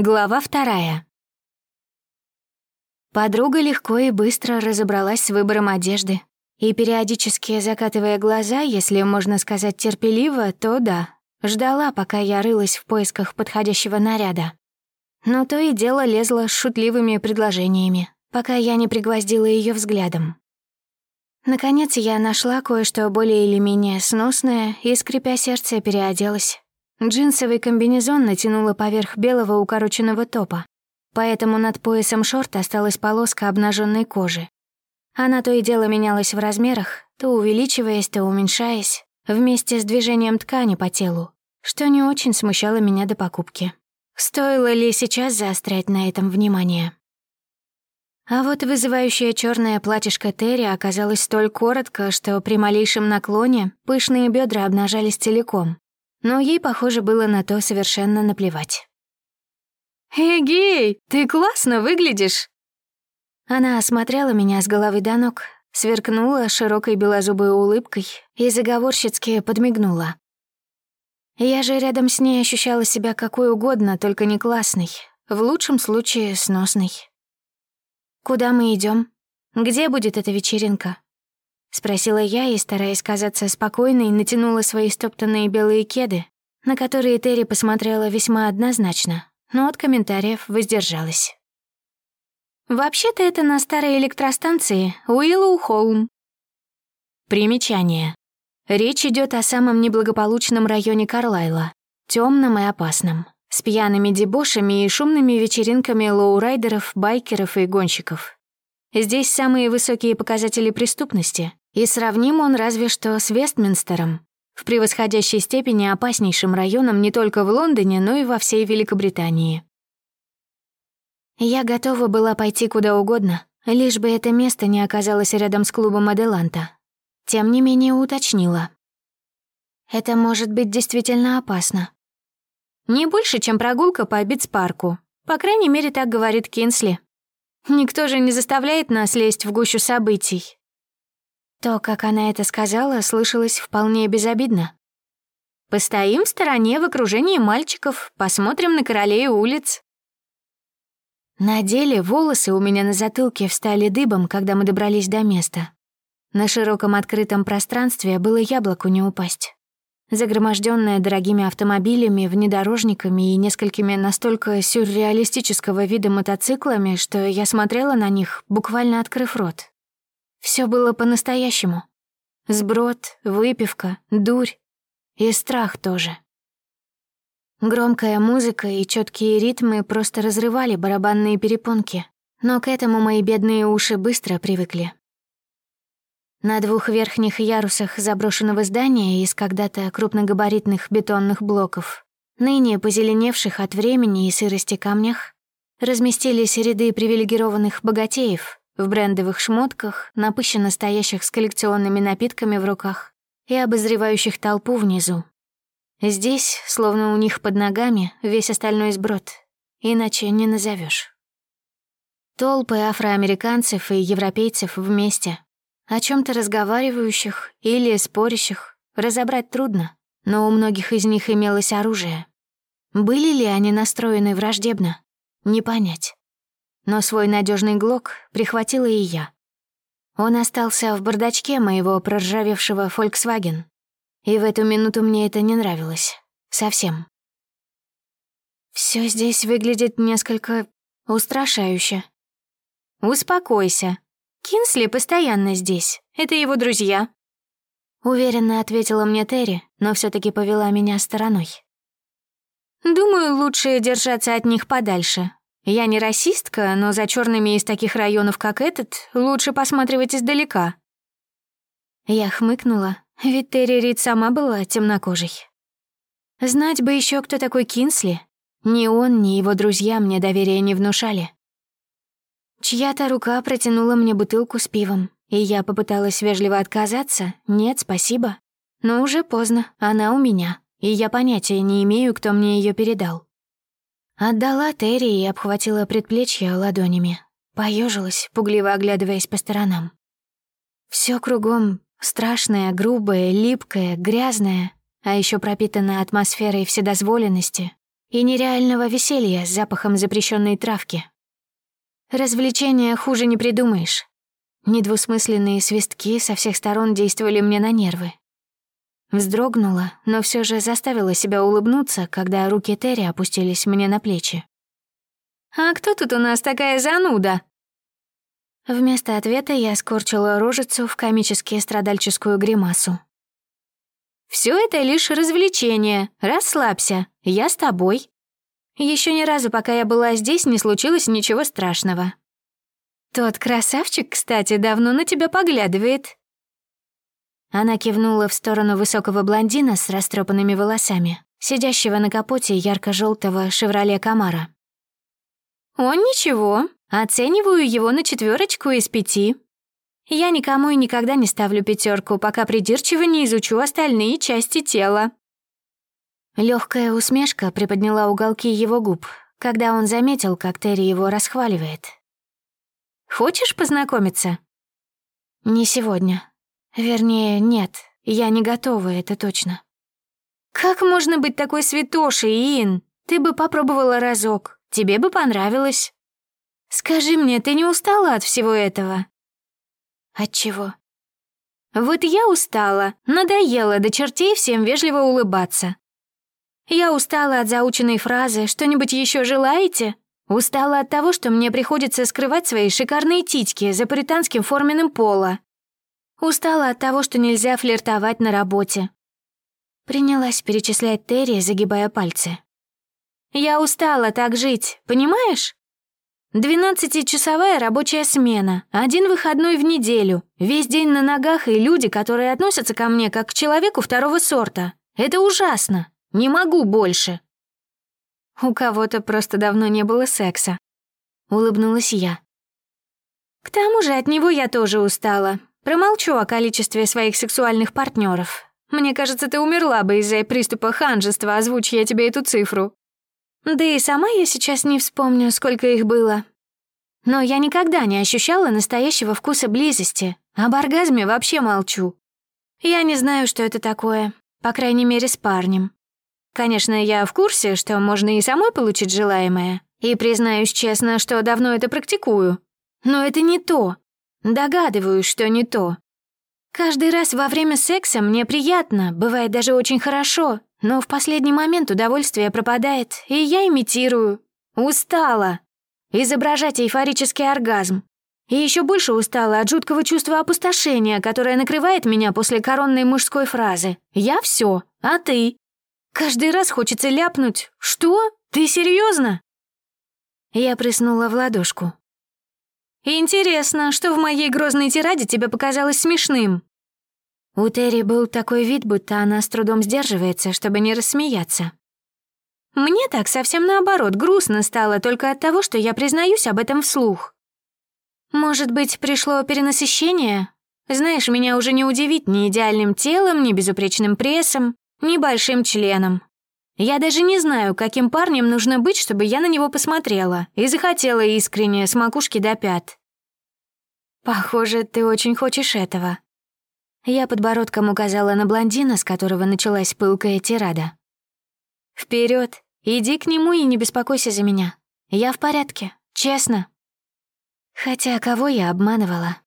Глава вторая. Подруга легко и быстро разобралась с выбором одежды. И периодически закатывая глаза, если можно сказать терпеливо, то да, ждала, пока я рылась в поисках подходящего наряда. Но то и дело лезла с шутливыми предложениями, пока я не пригвоздила ее взглядом. Наконец я нашла кое-что более или менее сносное и, скрипя сердце, переоделась. Джинсовый комбинезон натянула поверх белого укороченного топа, поэтому над поясом шорт осталась полоска обнаженной кожи. Она то и дело менялась в размерах, то увеличиваясь, то уменьшаясь, вместе с движением ткани по телу, что не очень смущало меня до покупки. Стоило ли сейчас заострять на этом внимание? А вот вызывающее черное платьишко Терри оказалось столь коротко, что при малейшем наклоне пышные бедра обнажались целиком, но ей, похоже, было на то совершенно наплевать. «Эгей, ты классно выглядишь!» Она осмотрела меня с головы до ног, сверкнула широкой белозубой улыбкой и заговорщицки подмигнула. Я же рядом с ней ощущала себя какой угодно, только не классной, в лучшем случае сносной. «Куда мы идем? Где будет эта вечеринка?» — спросила я и, стараясь казаться спокойной, натянула свои стоптанные белые кеды, на которые Терри посмотрела весьма однозначно, но от комментариев воздержалась. «Вообще-то это на старой электростанции Уиллоу-Холм». Примечание. Речь идет о самом неблагополучном районе Карлайла, темном и опасном, с пьяными дебошами и шумными вечеринками лоурайдеров, байкеров и гонщиков. Здесь самые высокие показатели преступности, и сравним он разве что с Вестминстером, в превосходящей степени опаснейшим районом не только в Лондоне, но и во всей Великобритании. Я готова была пойти куда угодно, лишь бы это место не оказалось рядом с клубом Аделанта. Тем не менее уточнила. Это может быть действительно опасно. Не больше, чем прогулка по Битс-парку. По крайней мере, так говорит Кинсли. Никто же не заставляет нас лезть в гущу событий. То, как она это сказала, слышалось вполне безобидно. «Постоим в стороне в окружении мальчиков, посмотрим на королей улиц». На деле волосы у меня на затылке встали дыбом, когда мы добрались до места. На широком открытом пространстве было яблоку не упасть. Загромождённая дорогими автомобилями, внедорожниками и несколькими настолько сюрреалистического вида мотоциклами, что я смотрела на них, буквально открыв рот. Все было по-настоящему. Сброд, выпивка, дурь и страх тоже. Громкая музыка и четкие ритмы просто разрывали барабанные перепонки, но к этому мои бедные уши быстро привыкли. На двух верхних ярусах заброшенного здания из когда-то крупногабаритных бетонных блоков, ныне позеленевших от времени и сырости камнях, разместились ряды привилегированных богатеев, в брендовых шмотках, напыщенно стоящих с коллекционными напитками в руках и обозревающих толпу внизу. Здесь, словно у них под ногами, весь остальной сброд, иначе не назовешь. Толпы афроамериканцев и европейцев вместе, о чем то разговаривающих или спорящих, разобрать трудно, но у многих из них имелось оружие. Были ли они настроены враждебно? Не понять но свой надежный глок прихватила и я. Он остался в бардачке моего проржавевшего Volkswagen, и в эту минуту мне это не нравилось. Совсем. Все здесь выглядит несколько устрашающе. «Успокойся. Кинсли постоянно здесь. Это его друзья». Уверенно ответила мне Терри, но все таки повела меня стороной. «Думаю, лучше держаться от них подальше, я не расистка, но за черными из таких районов, как этот, лучше посматривать издалека. Я хмыкнула, ведь Терри Рид сама была темнокожей. Знать бы еще, кто такой Кинсли. Ни он, ни его друзья мне доверия не внушали. Чья-то рука протянула мне бутылку с пивом, и я попыталась вежливо отказаться. Нет, спасибо. Но уже поздно, она у меня, и я понятия не имею, кто мне ее передал. Отдала Терри и обхватила предплечье ладонями. Поежилась, пугливо оглядываясь по сторонам. Все кругом страшное, грубое, липкое, грязное, а еще пропитанное атмосферой вседозволенности, и нереального веселья с запахом запрещенной травки. Развлечения хуже не придумаешь. Недвусмысленные свистки со всех сторон действовали мне на нервы. Вздрогнула, но все же заставила себя улыбнуться, когда руки Терри опустились мне на плечи. «А кто тут у нас такая зануда?» Вместо ответа я скорчила рожицу в комически страдальческую гримасу. Все это лишь развлечение. Расслабься. Я с тобой. Еще ни разу, пока я была здесь, не случилось ничего страшного. Тот красавчик, кстати, давно на тебя поглядывает. Она кивнула в сторону высокого блондина с растрепанными волосами, сидящего на капоте ярко желтого «Шевроле Камара». «Он ничего, оцениваю его на четверочку из пяти. Я никому и никогда не ставлю пятерку, пока придирчиво не изучу остальные части тела». Легкая усмешка приподняла уголки его губ, когда он заметил, как Терри его расхваливает. «Хочешь познакомиться?» «Не сегодня. Вернее, нет, я не готова, это точно». «Как можно быть такой святошей, Ин? Ты бы попробовала разок. Тебе бы понравилось. Скажи мне, ты не устала от всего этого? От чего? Вот я устала, надоело до чертей всем вежливо улыбаться. Я устала от заученной фразы «что-нибудь еще желаете?» Устала от того, что мне приходится скрывать свои шикарные титьки за пуританским форменным пола. Устала от того, что нельзя флиртовать на работе. Принялась перечислять Терри, загибая пальцы. Я устала так жить, понимаешь? Двенадцатичасовая рабочая смена, один выходной в неделю, весь день на ногах и люди, которые относятся ко мне как к человеку второго сорта. Это ужасно. Не могу больше. У кого-то просто давно не было секса. Улыбнулась я. К тому же от него я тоже устала. Промолчу о количестве своих сексуальных партнеров. Мне кажется, ты умерла бы из-за приступа ханжества, озвучь я тебе эту цифру. Да и сама я сейчас не вспомню, сколько их было. Но я никогда не ощущала настоящего вкуса близости. Об оргазме вообще молчу. Я не знаю, что это такое, по крайней мере, с парнем. Конечно, я в курсе, что можно и самой получить желаемое, и признаюсь честно, что давно это практикую. Но это не то. Догадываюсь, что не то. Каждый раз во время секса мне приятно, бывает даже очень хорошо, но в последний момент удовольствие пропадает, и я имитирую. Устала. Изображать эйфорический оргазм. И еще больше устала от жуткого чувства опустошения, которое накрывает меня после коронной мужской фразы «Я все, а ты?» Каждый раз хочется ляпнуть «Что? Ты серьезно? Я прыснула в ладошку. «Интересно, что в моей грозной тираде тебе показалось смешным?» У Терри был такой вид, будто она с трудом сдерживается, чтобы не рассмеяться. Мне так совсем наоборот грустно стало только от того, что я признаюсь об этом вслух. Может быть, пришло перенасыщение? Знаешь, меня уже не удивить ни идеальным телом, ни безупречным прессом, ни большим членом. Я даже не знаю, каким парнем нужно быть, чтобы я на него посмотрела и захотела искренне с макушки до пят. Похоже, ты очень хочешь этого. Я подбородком указала на блондина, с которого началась пылкая тирада. Вперед, иди к нему и не беспокойся за меня. Я в порядке, честно. Хотя кого я обманывала?